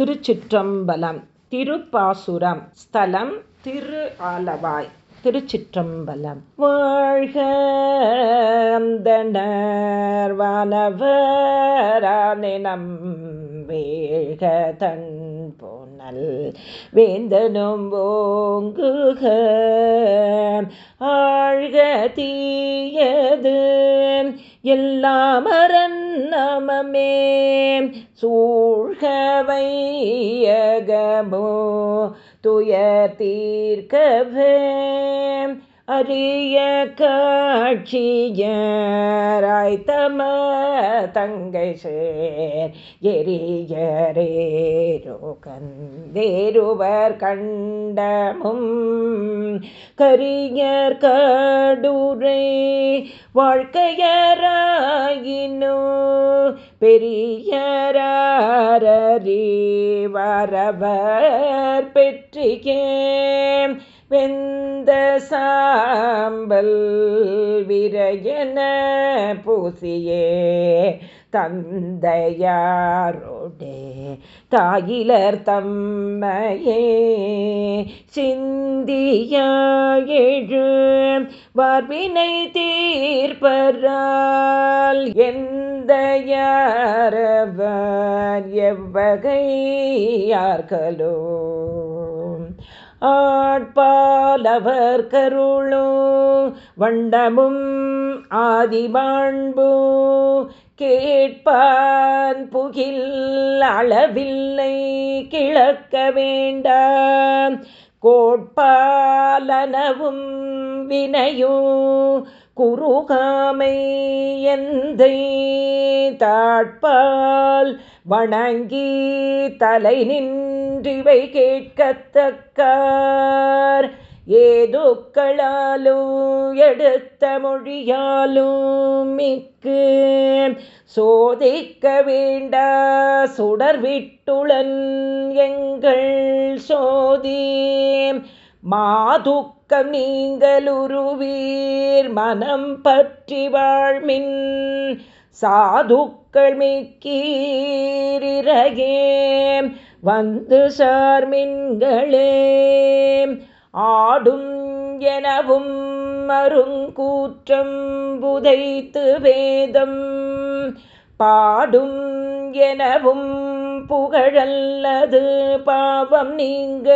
திருச்சிற்றம்பலம் திருப்பாசுரம் ஸ்தலம் திரு ஆலவாய் திருச்சிற்றம்பலம். வாழ்க வானவரானினம் வேழ்க தன் போனல் வேந்தனும் ஓங்குக. ஆழ்க தீயது எல்லாமரன் நமமே. சூழ்கவையகமோ துயர் தீர்க்கவே. அரிய காட்சியராய்த்தம தங்கை சேர் எரியரேரோ கந்தேருவர் கண்டமும் கரியர் கடுரை வாழ்க்கையராயினோ பெரியரறி பெற்றிகே வெந்த சாம்பல் விரையன பூசியே தந்தையாரோடே தாயிலர் தம்மையே சிந்தியாழு வார்பினை தீர்ப்பரால் எந்த யாரவர் எவ்வகையார்களோ ஆட்பாலவர் கருளோ வண்டமும் ஆதிபாண்போ கேட்பான் புகில் அளவில்லை கிழக்க வேண்டாம். கோட்பாலனவும் வினையோ குருகாமை எந்தை தாட்பால் வணங்கி தலை நின் நின்றிவை கேட்கத்தக்கார். ஏதுக்களாலும் எடுத்த மொழியாலும் மிக்கு. சோதிக்க வேண்டா சுடர் விட்டுளன் எங்கள் சோதி. மாதுக்கம் நீங்களுருவீர் மனம் பற்றி வாழ்மின் சாதுக்கள் மிக்கீரிரகே வந்து சார்மின்களே ஆடும் எனவும் மருங்கூற்றம் புதைத்து வேதம். பாடும் எனவும் புகழல்லது பாவம் நீங்க.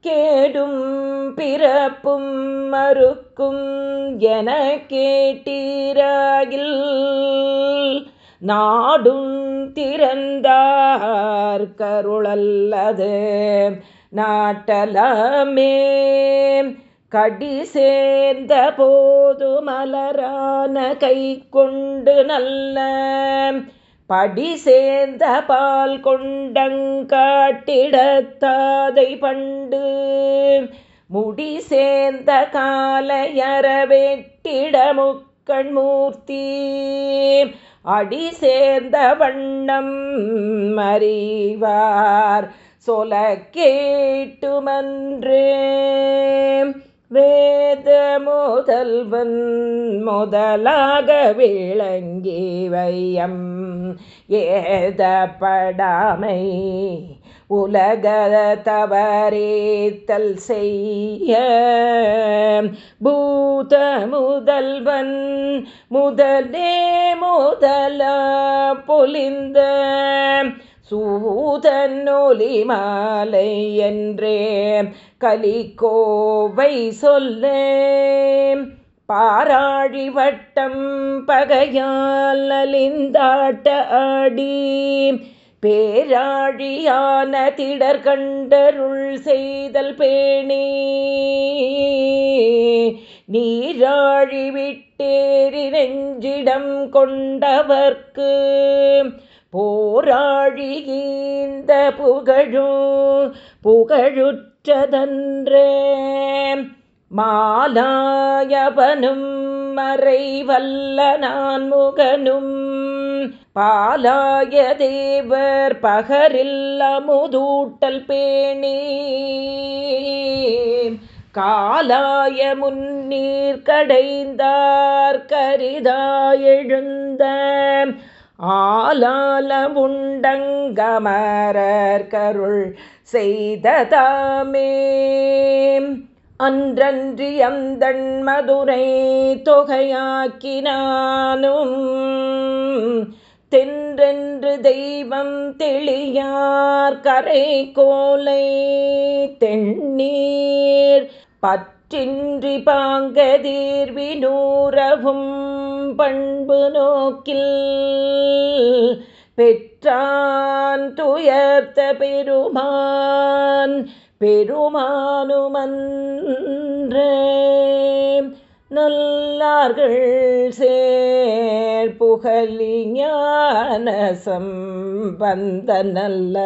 கேடும் பிறப்பும் மறுக்கும் என கேட்டீராகில். நாடும் திறந்தார் கருளல்லது. நாட்டலமே. கடி சேர்ந்த போது மலரான கை கொண்டு நல்ல. படி சேர்ந்த பால் கொண்டங்காட்டிடத்தாதை பண்டு. முடி சேர்ந்த காலையற வெட்டிட முக்கண்மூர்த்தி அடி சேர்ந்த வண்ணம் அறிவார் சொல கேட்டுமன்றே வேத முதல்வன் முதலாக விளங்கி வையம் ஏதப்படாமை உலக தவறேத்தல் செய்ய. பூத முதல்வன் முதலே முதல பொலிந்த சூதன்னொலி மாலை என்றே கலிக்கோவை சொல்ல. பாராழி வட்டம் பகையால் நலிந்தாட்ட ஆடி பேராழியான திடர் கண்டருள் செய்தல் பேணே. நீராழி விட்டேறி நெஞ்சிடம் கொண்டவர்க்கு போராழிகீந்த புகழும் புகழுற்றதன்றே. மாலாயவனும் மறைவல்ல நான் முகனும் பாலாய தேவர் பகரில் அமுதூட்டல் பேணி காலாய முன்னீர் கடைந்தார் கரிதாயெழுந்த ஆலால உண்டங்கமரர் கருள் செய்ததாமே. அன்றன்றி அந்தன் மதுரை தொகையாக்கினானும் தென்றென்று தெய்வம் தெளியார் கரை கோலை தென்னீர் பற்றின்றி பாங்கதீர்வினூரவும் பண்பு நோக்கில் பெற்றான் துயர்த்த பெருமான் பெருமானுமன்றே. நல்லார்கள் சேர் புகழி ஞான சம்பந்த நல்ல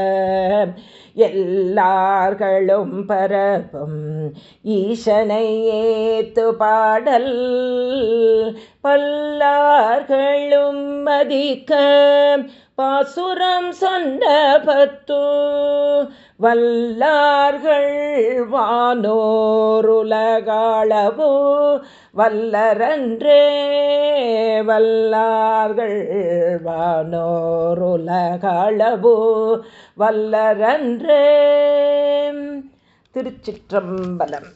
எல்லார்களும் பரப்பும் ஈசனை ஏத்து பாடல். பல்லார்களும் மதிக்க பாசுரம் சொன்ன பத்து. வல்லார்கள் வானோருலகாளவோ வல்லரன்றே வல்லார்கள் வானோருலகாளவோ. வல்லரன்றே திருச்சிற்றம்பலம்.